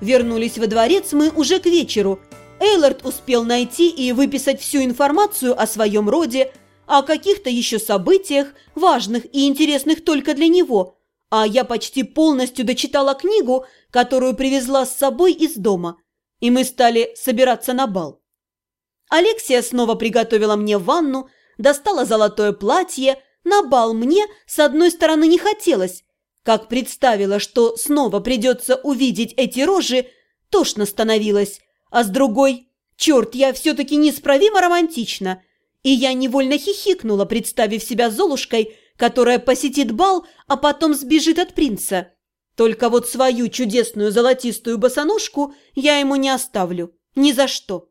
Вернулись во дворец мы уже к вечеру. Эйлард успел найти и выписать всю информацию о своем роде, о каких-то еще событиях, важных и интересных только для него, а я почти полностью дочитала книгу, которую привезла с собой из дома, и мы стали собираться на бал. Алексия снова приготовила мне ванну, достала золотое платье, на бал мне, с одной стороны, не хотелось, как представила, что снова придется увидеть эти рожи, тошно становилось, а с другой, черт, я все-таки несправимо романтична, и я невольно хихикнула, представив себя Золушкой, которая посетит бал, а потом сбежит от принца. Только вот свою чудесную золотистую босоножку я ему не оставлю. Ни за что.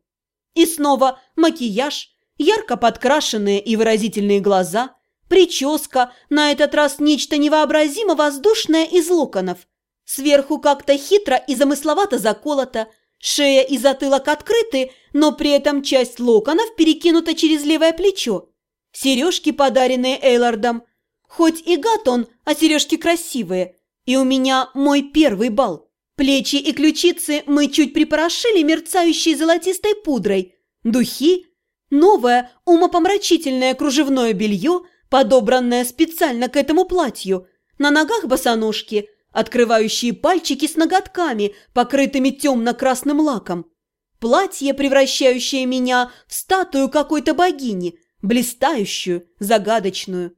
И снова макияж, ярко подкрашенные и выразительные глаза, прическа, на этот раз нечто невообразимо воздушное из локонов. Сверху как-то хитро и замысловато заколото, шея и затылок открыты, но при этом часть локонов перекинута через левое плечо. Сережки, подаренные Эйлардом. Хоть и гад он, а сережки красивые – и у меня мой первый бал. Плечи и ключицы мы чуть припорошили мерцающей золотистой пудрой. Духи, новое умопомрачительное кружевное белье, подобранное специально к этому платью. На ногах босоножки, открывающие пальчики с ноготками, покрытыми темно-красным лаком. Платье, превращающее меня в статую какой-то богини, блистающую, загадочную.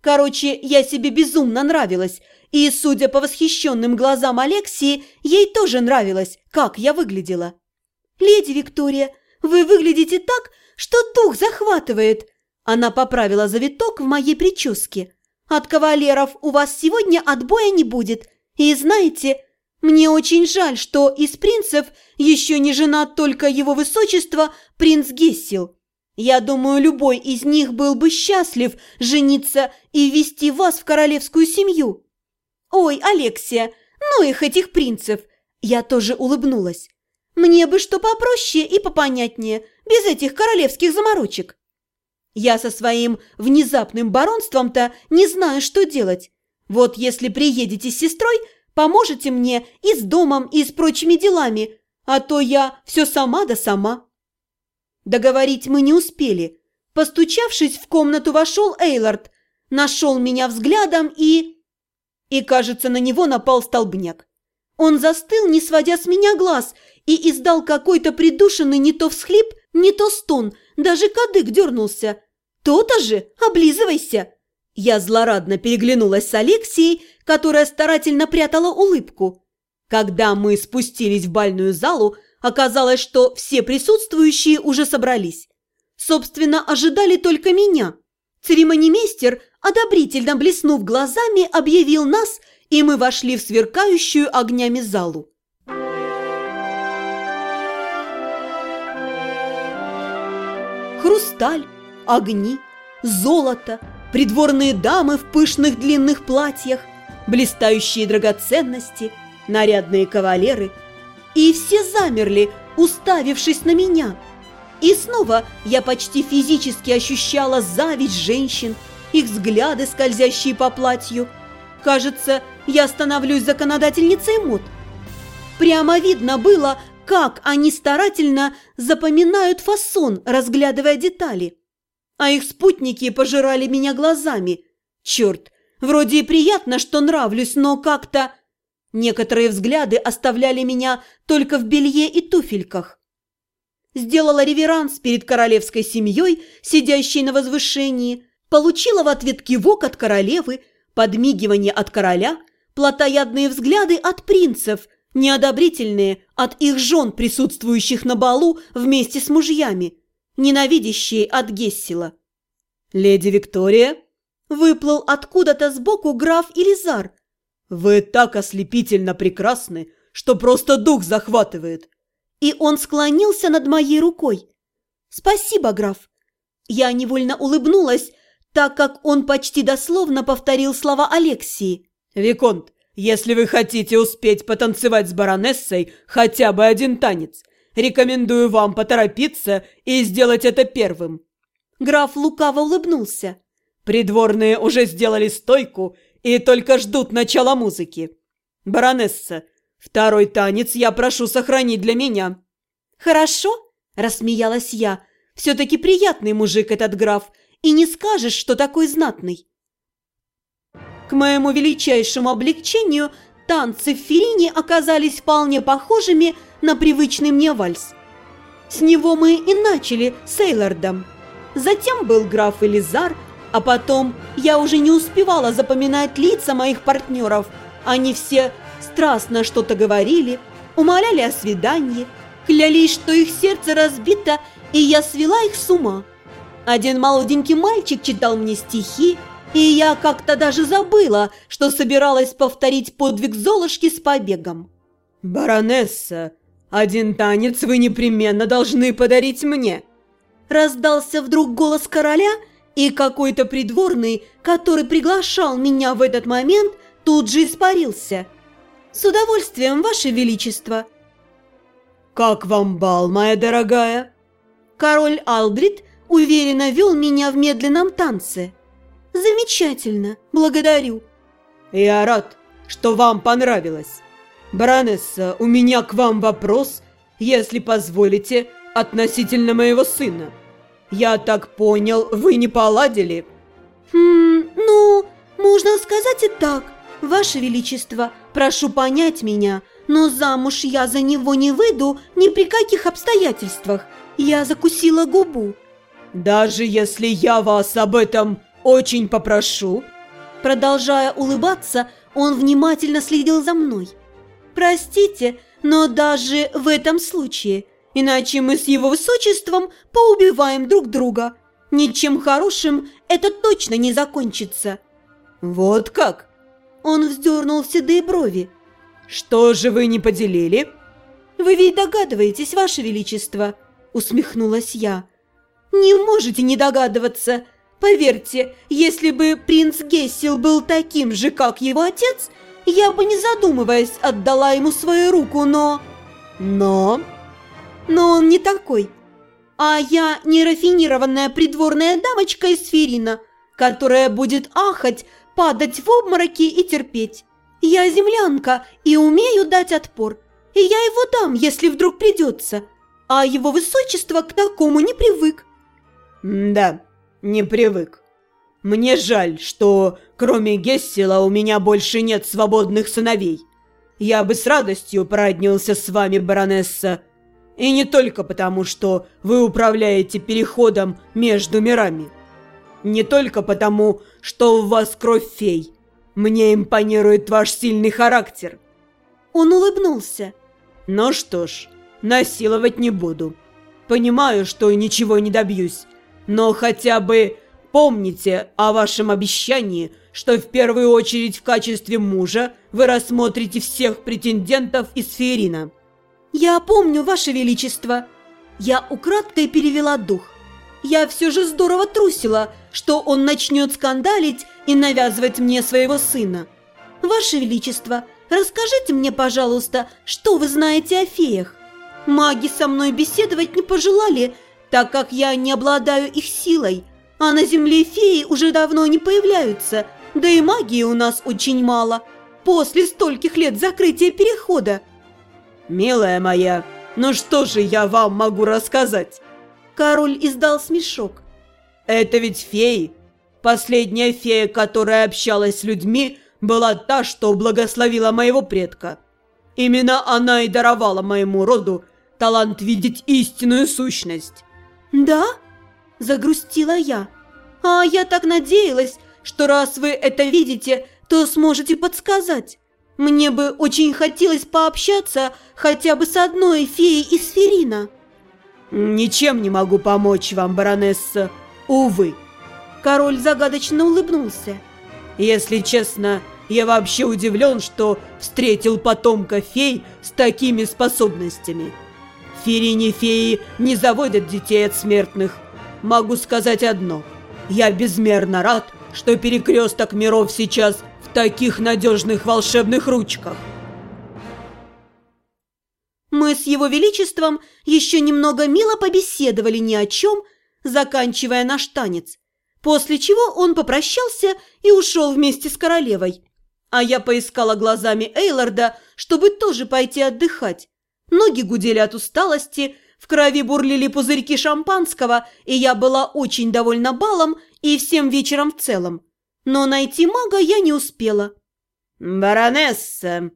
Короче, я себе безумно нравилась, и, судя по восхищенным глазам Алексии, ей тоже нравилось, как я выглядела. «Леди Виктория, вы выглядите так, что дух захватывает!» Она поправила завиток в моей прическе. «От кавалеров у вас сегодня отбоя не будет. И знаете, мне очень жаль, что из принцев еще не женат только его высочество принц Гессил. Я думаю, любой из них был бы счастлив жениться и ввести вас в королевскую семью. Ой, Алексия, ну их этих принцев! Я тоже улыбнулась. Мне бы что попроще и попонятнее, без этих королевских заморочек. Я со своим внезапным баронством-то не знаю, что делать. Вот если приедете с сестрой, поможете мне и с домом, и с прочими делами, а то я все сама да сама. Договорить мы не успели. Постучавшись в комнату, вошел Эйлард, нашел меня взглядом и... И, кажется, на него напал столбняк. Он застыл, не сводя с меня глаз, и издал какой-то придушенный не то всхлип, не то стон, даже кадык дернулся. «То-то же! Облизывайся!» Я злорадно переглянулась с Алексией, которая старательно прятала улыбку. Когда мы спустились в бальную залу, Оказалось, что все присутствующие уже собрались. Собственно, ожидали только меня. Церемонимейстер, одобрительно блеснув глазами, объявил нас, и мы вошли в сверкающую огнями залу. Хрусталь, огни, золото, придворные дамы в пышных длинных платьях, блистающие драгоценности, нарядные кавалеры – и все замерли, уставившись на меня. И снова я почти физически ощущала зависть женщин, их взгляды, скользящие по платью. Кажется, я становлюсь законодательницей мод. Прямо видно было, как они старательно запоминают фасон, разглядывая детали. А их спутники пожирали меня глазами. Черт, вроде и приятно, что нравлюсь, но как-то... Некоторые взгляды оставляли меня только в белье и туфельках. Сделала реверанс перед королевской семьей, сидящей на возвышении, получила в ответ кивок от королевы, подмигивание от короля, плотоядные взгляды от принцев, неодобрительные от их жен, присутствующих на балу вместе с мужьями, ненавидящие от Гессила. «Леди Виктория!» Выплыл откуда-то сбоку граф Илизар, «Вы так ослепительно прекрасны, что просто дух захватывает!» И он склонился над моей рукой. «Спасибо, граф!» Я невольно улыбнулась, так как он почти дословно повторил слова Алексии. «Виконт, если вы хотите успеть потанцевать с баронессой хотя бы один танец, рекомендую вам поторопиться и сделать это первым». Граф лукаво улыбнулся. «Придворные уже сделали стойку и только ждут начала музыки. Баронесса, Второй танец я прошу сохранить для меня». «Хорошо», – рассмеялась я. «Все-таки приятный мужик этот граф, и не скажешь, что такой знатный». К моему величайшему облегчению танцы в Ферине оказались вполне похожими на привычный мне вальс. С него мы и начали с Эйлардом. Затем был граф Элизар, а потом я уже не успевала запоминать лица моих партнеров. Они все страстно что-то говорили, умоляли о свидании, клялись, что их сердце разбито, и я свела их с ума. Один молоденький мальчик читал мне стихи, и я как-то даже забыла, что собиралась повторить подвиг Золушки с побегом. «Баронесса, один танец вы непременно должны подарить мне!» Раздался вдруг голос короля, и какой-то придворный, который приглашал меня в этот момент, тут же испарился. «С удовольствием, Ваше Величество!» «Как вам бал, моя дорогая?» Король Алдрид уверенно вел меня в медленном танце. «Замечательно, благодарю». «Я рад, что вам понравилось. Баронесса, у меня к вам вопрос, если позволите, относительно моего сына. Я так понял, вы не поладили?» «Хм, ну, можно сказать и так. Ваше Величество, прошу понять меня, но замуж я за него не выйду ни при каких обстоятельствах. Я закусила губу». «Даже если я вас об этом очень попрошу?» Продолжая улыбаться, он внимательно следил за мной. «Простите, но даже в этом случае, иначе мы с его высочеством поубиваем друг друга. Ничем хорошим это точно не закончится». «Вот как?» Он вздернул седые брови. «Что же вы не поделили?» «Вы ведь догадываетесь, Ваше Величество?» Усмехнулась я. «Не можете не догадываться. Поверьте, если бы принц Гессел был таким же, как его отец, я бы, не задумываясь, отдала ему свою руку, но...» «Но...» «Но он не такой. А я не рафинированная придворная дамочка из Ферина, которая будет ахать, падать в обмороки и терпеть. Я землянка и умею дать отпор, и я его дам, если вдруг придется, а его высочество к такому не привык». «Да, не привык. Мне жаль, что кроме Гессела у меня больше нет свободных сыновей. Я бы с радостью породнился с вами, баронесса, и не только потому, что вы управляете переходом между мирами. Не только потому, что у вас кровь фей. Мне импонирует ваш сильный характер. Он улыбнулся. Ну что ж, насиловать не буду. Понимаю, что ничего не добьюсь, но хотя бы помните о вашем обещании, что в первую очередь в качестве мужа вы рассмотрите всех претендентов из Феерина. Я помню, ваше величество. Я украдкой перевела дух. Я все же здорово трусила, что он начнет скандалить и навязывать мне своего сына. Ваше Величество, расскажите мне, пожалуйста, что вы знаете о феях? Маги со мной беседовать не пожелали, так как я не обладаю их силой, а на земле феи уже давно не появляются, да и магии у нас очень мало, после стольких лет закрытия перехода. «Милая моя, ну что же я вам могу рассказать?» Король издал смешок. «Это ведь феи. Последняя фея, которая общалась с людьми, была та, что благословила моего предка. Именно она и даровала моему роду талант видеть истинную сущность». «Да?» – загрустила я. «А я так надеялась, что раз вы это видите, то сможете подсказать. Мне бы очень хотелось пообщаться хотя бы с одной феей из Ферина». «Ничем не могу помочь вам, баронесса, увы». Король загадочно улыбнулся. «Если честно, я вообще удивлен, что встретил потомка фей с такими способностями. В Ферине феи не заводят детей от смертных. Могу сказать одно. Я безмерно рад, что перекресток миров сейчас в таких надежных волшебных ручках. Мы с его величеством еще немного мило побеседовали ни о чем, заканчивая наш танец, после чего он попрощался и ушел вместе с королевой. А я поискала глазами Эйларда, чтобы тоже пойти отдыхать. Ноги гудели от усталости, в крови бурлили пузырьки шампанского, и я была очень довольна балом и всем вечером в целом. Но найти мага я не успела. «Баронесса!»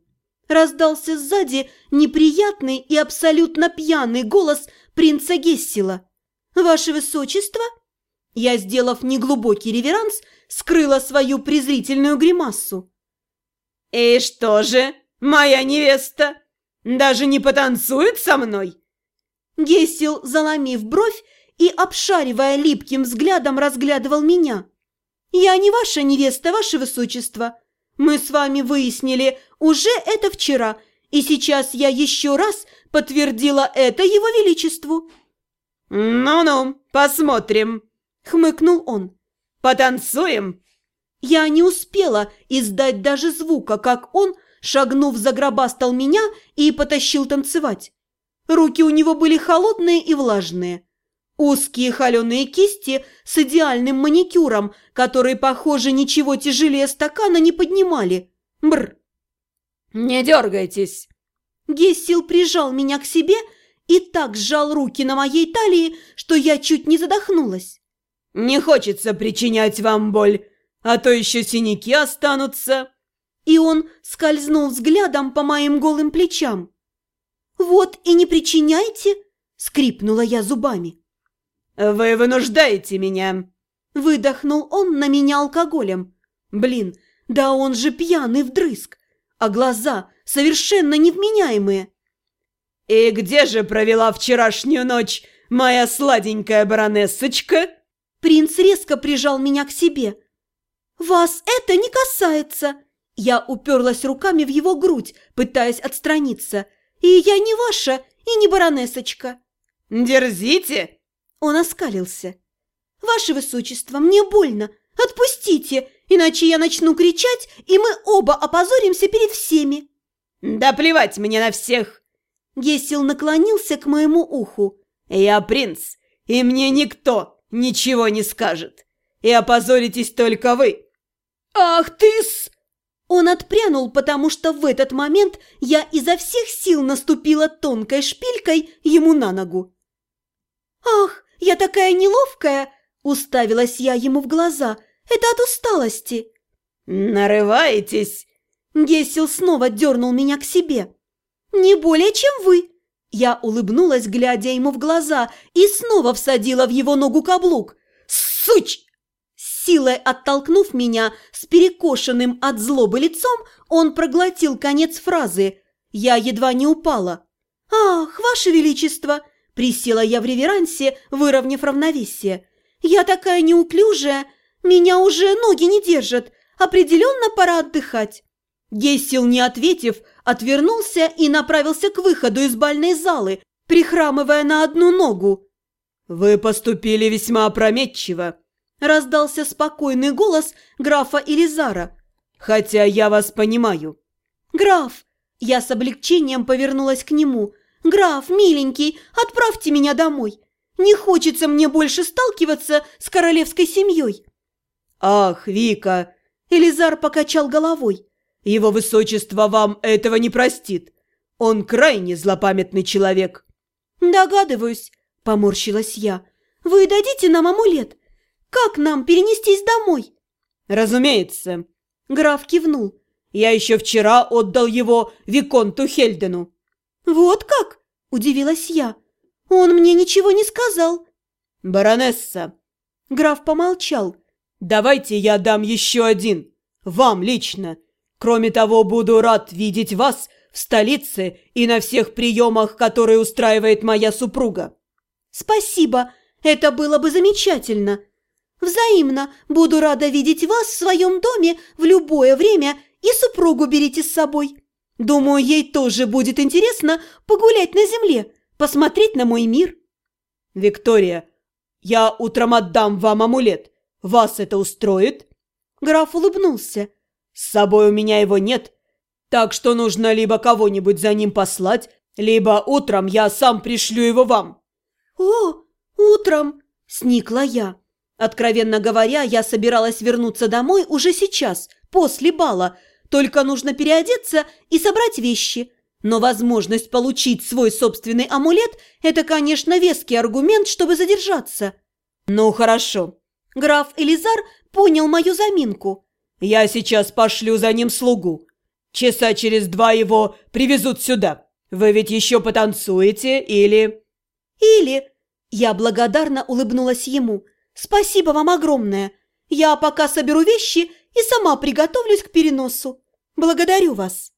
Раздался сзади неприятный и абсолютно пьяный голос принца Гессила. «Ваше Высочество?» Я, сделав неглубокий реверанс, скрыла свою презрительную гримассу. «И что же, моя невеста, даже не потанцует со мной?» Гессил, заломив бровь и, обшаривая липким взглядом, разглядывал меня. «Я не ваша невеста, ваше высочество. Мы с вами выяснили уже это вчера, и сейчас я еще раз подтвердила это его величеству». «Ну-ну, посмотрим», — хмыкнул он. «Потанцуем?» Я не успела издать даже звука, как он, шагнув, загробастал меня и потащил танцевать. Руки у него были холодные и влажные. Узкие холеные кисти с идеальным маникюром, которые, похоже, ничего тяжелее стакана не поднимали. Бр. «Не дергайтесь!» Гессил прижал меня к себе и так сжал руки на моей талии, что я чуть не задохнулась. «Не хочется причинять вам боль, а то еще синяки останутся!» И он скользнул взглядом по моим голым плечам. «Вот и не причиняйте!» — скрипнула я зубами. «Вы вынуждаете меня!» Выдохнул он на меня алкоголем. «Блин, да он же пьяный вдрызг, а глаза совершенно невменяемые!» «И где же провела вчерашнюю ночь моя сладенькая баронессочка?» Принц резко прижал меня к себе. «Вас это не касается!» Я уперлась руками в его грудь, пытаясь отстраниться. «И я не ваша, и не баронесочка!» «Дерзите!» Он оскалился. «Ваше высочество, мне больно! Отпустите, иначе я начну кричать, и мы оба опозоримся перед всеми!» «Да плевать мне на всех!» Гесил наклонился к моему уху. «Я принц, и мне никто ничего не скажет. И опозоритесь только вы!» «Ах ты-с!» Он отпрянул, потому что в этот момент я изо всех сил наступила тонкой шпилькой ему на ногу. «Ах, я такая неловкая!» – уставилась я ему в глаза. «Это от усталости!» «Нарываетесь!» Гесил снова дернул меня к себе. «Не более, чем вы!» Я улыбнулась, глядя ему в глаза, и снова всадила в его ногу каблук. «Суч!» Силой оттолкнув меня с перекошенным от злобы лицом, он проглотил конец фразы. Я едва не упала. «Ах, ваше величество!» Присела я в реверансе, выровняв равновесие. «Я такая неуклюжая, меня уже ноги не держат, определенно пора отдыхать». Гессил, не ответив, отвернулся и направился к выходу из бальной залы, прихрамывая на одну ногу. «Вы поступили весьма опрометчиво», – раздался спокойный голос графа Элизара. «Хотя я вас понимаю». «Граф!» – я с облегчением повернулась к нему – «Граф, миленький, отправьте меня домой. Не хочется мне больше сталкиваться с королевской семьей». «Ах, Вика!» Элизар покачал головой. «Его высочество вам этого не простит. Он крайне злопамятный человек». «Догадываюсь», – поморщилась я. «Вы дадите нам амулет? Как нам перенестись домой?» «Разумеется», – граф кивнул. «Я еще вчера отдал его Виконту Хельдену». «Вот как?» – удивилась я. «Он мне ничего не сказал». «Баронесса!» Граф помолчал. «Давайте я дам еще один. Вам лично. Кроме того, буду рад видеть вас в столице и на всех приемах, которые устраивает моя супруга». «Спасибо. Это было бы замечательно. Взаимно. Буду рада видеть вас в своем доме в любое время и супругу берите с собой». Думаю, ей тоже будет интересно погулять на земле, посмотреть на мой мир. Виктория, я утром отдам вам амулет. Вас это устроит? Граф улыбнулся. С собой у меня его нет, так что нужно либо кого-нибудь за ним послать, либо утром я сам пришлю его вам. О, утром, сникла я. Откровенно говоря, я собиралась вернуться домой уже сейчас, после бала, Только нужно переодеться и собрать вещи. Но возможность получить свой собственный амулет – это, конечно, веский аргумент, чтобы задержаться. Ну, хорошо. Граф Элизар понял мою заминку. Я сейчас пошлю за ним слугу. Часа через два его привезут сюда. Вы ведь еще потанцуете или... Или... Я благодарно улыбнулась ему. «Спасибо вам огромное. Я пока соберу вещи и сама приготовлюсь к переносу. Благодарю вас».